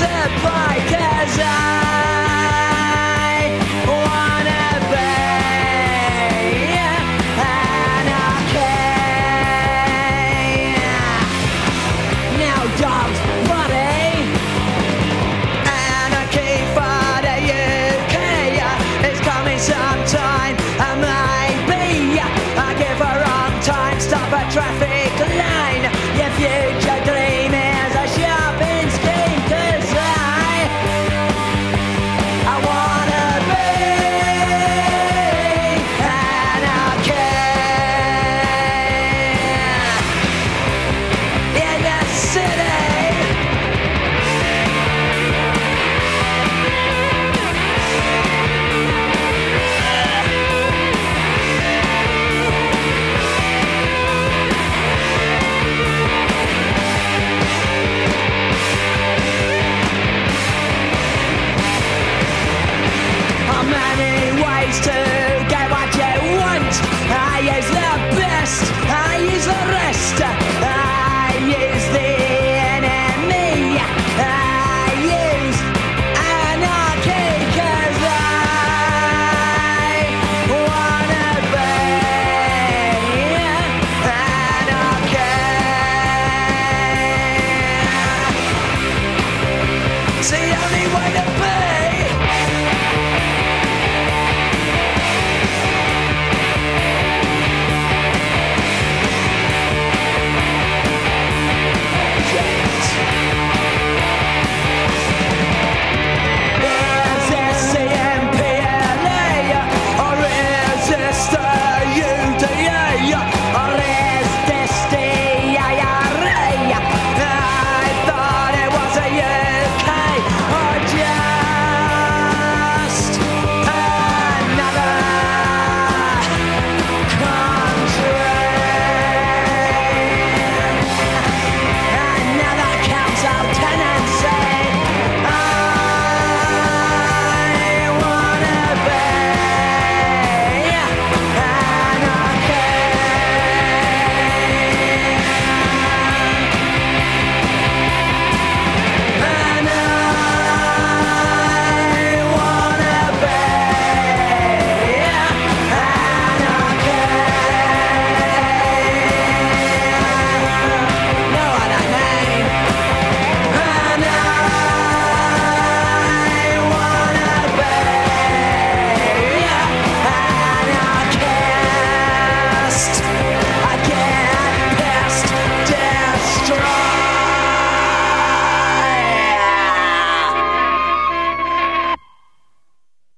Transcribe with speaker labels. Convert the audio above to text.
Speaker 1: I wanna be anarchy. Now dogs. way to be.